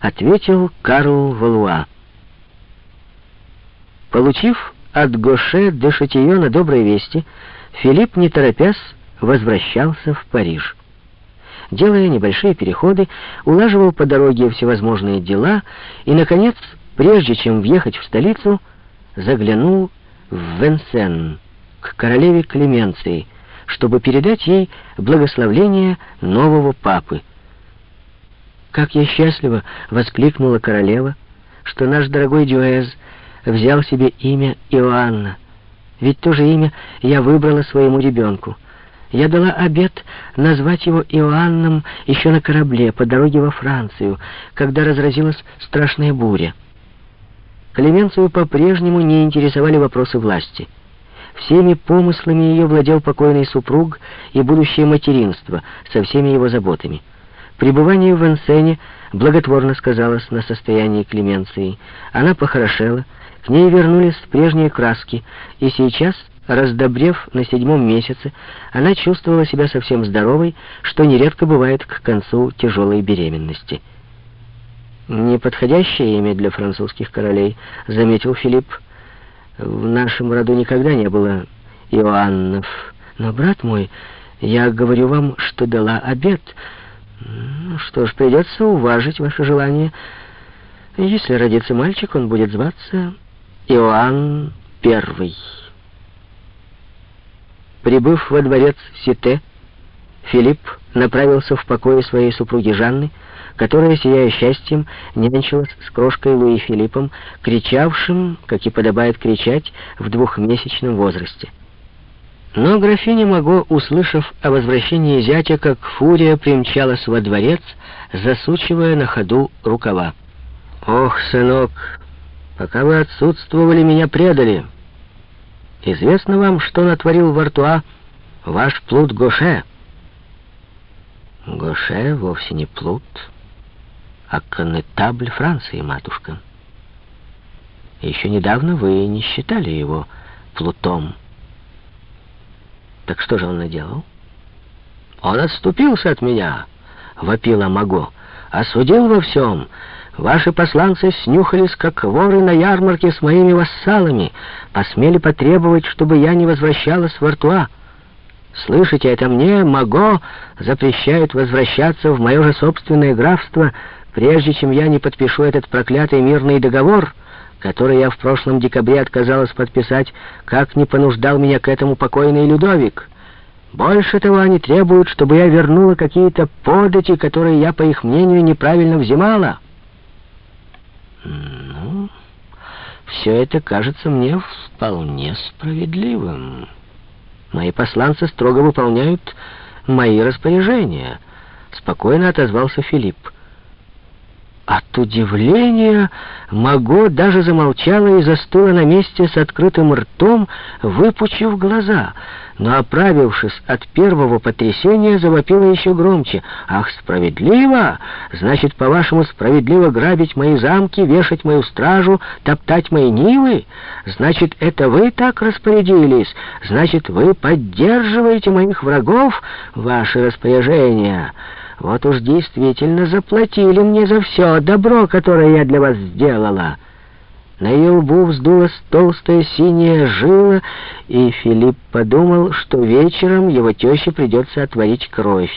ответил Карл Валуа. Получив от Гоше де Шатийона добрые вести, Филипп, не торопясь, возвращался в Париж. Делая небольшие переходы, улаживал по дороге всевозможные дела и, наконец, прежде чем въехать в столицу, заглянул в Венсен к королеве Клеменции, чтобы передать ей благословление нового папы. «Как я счастлива!» — воскликнула королева, что наш дорогой Дюэз взял себе имя Иоанна. Ведь то же имя я выбрала своему ребенку. Я дала обет назвать его Иоанном еще на корабле по дороге во Францию, когда разразилась страшная буря. Клеменцию по-прежнему не интересовали вопросы власти. Всеми помыслами ее владел покойный супруг и будущее материнство со всеми его заботами. Пребывание в Венсене благотворно сказалось на состоянии Клеменции. Она похорошела, к ней вернулись прежние краски, и сейчас, раздобрев на седьмом месяце, она чувствовала себя совсем здоровой, что нередко бывает к концу тяжелой беременности. «Неподходящее имя для французских королей», — заметил Филипп. «В нашем роду никогда не было Иоаннов. Но, брат мой, я говорю вам, что дала обед. Ну что ж, придется уважить ваше желание. Если родится мальчик, он будет зваться Иоанн I. Прибыв во дворец Сите, Филипп направился в покое своей супруги Жанны, которая, сияя счастьем, нянчилась с крошкой Луи Филиппом, кричавшим, как и подобает кричать, в двухмесячном возрасте. Но графиня Маго, услышав о возвращении зятя, как фурия примчалась во дворец, засучивая на ходу рукава. «Ох, сынок!» Пока вы отсутствовали, меня предали. Известно вам, что натворил в Артуа ваш плут Гоше? Гоше вовсе не плут, а коннетабль Франции, матушка. Еще недавно вы не считали его плутом. Так что же он наделал? Он отступился от меня, вопила Маго, осудил во всем, Ваши посланцы снюхались, как воры на ярмарке с моими вассалами, посмели потребовать, чтобы я не возвращалась в Артуа. Слышите, это мне, Маго, запрещают возвращаться в мое же собственное графство, прежде чем я не подпишу этот проклятый мирный договор, который я в прошлом декабре отказалась подписать, как не понуждал меня к этому покойный Людовик. Больше того, они требуют, чтобы я вернула какие-то подати, которые я, по их мнению, неправильно взимала». Ну, все это кажется мне вполне справедливым. Мои посланцы строго выполняют мои распоряжения, спокойно отозвался Филипп. От удивления Маго даже замолчала и застыла на месте с открытым ртом, выпучив глаза, но, оправившись от первого потрясения, завопила еще громче. «Ах, справедливо! Значит, по-вашему, справедливо грабить мои замки, вешать мою стражу, топтать мои нивы? Значит, это вы так распорядились? Значит, вы поддерживаете моих врагов? Ваши распоряжения!» Вот уж действительно заплатили мне за все добро, которое я для вас сделала». На ее лбу вздулась толстая синяя жила, и Филипп подумал, что вечером его теще придется отварить кровь.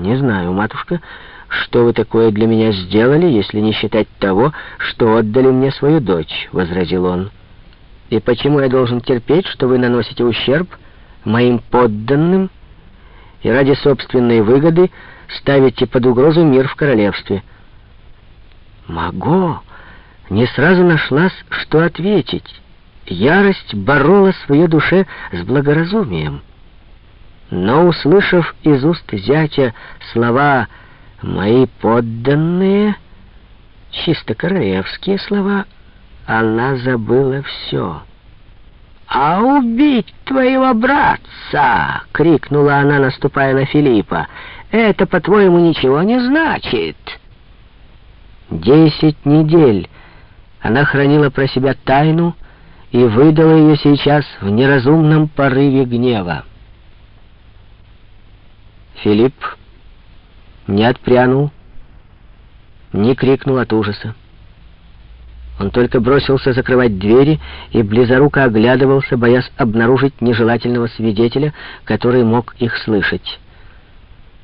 «Не знаю, матушка, что вы такое для меня сделали, если не считать того, что отдали мне свою дочь», — возразил он. «И почему я должен терпеть, что вы наносите ущерб моим подданным?» И ради собственной выгоды ставите под угрозу мир в королевстве. Маго не сразу нашлась, что ответить. Ярость боролась в ее душе с благоразумием. Но, услышав из уст зятя слова «мои подданные», чисто королевские слова, она забыла все. «А убить твоего братца!» — крикнула она, наступая на Филиппа. «Это, по-твоему, ничего не значит?» Десять недель она хранила про себя тайну и выдала ее сейчас в неразумном порыве гнева. Филипп не отпрянул, не крикнул от ужаса. Он только бросился закрывать двери и близоруко оглядывался, боясь обнаружить нежелательного свидетеля, который мог их слышать.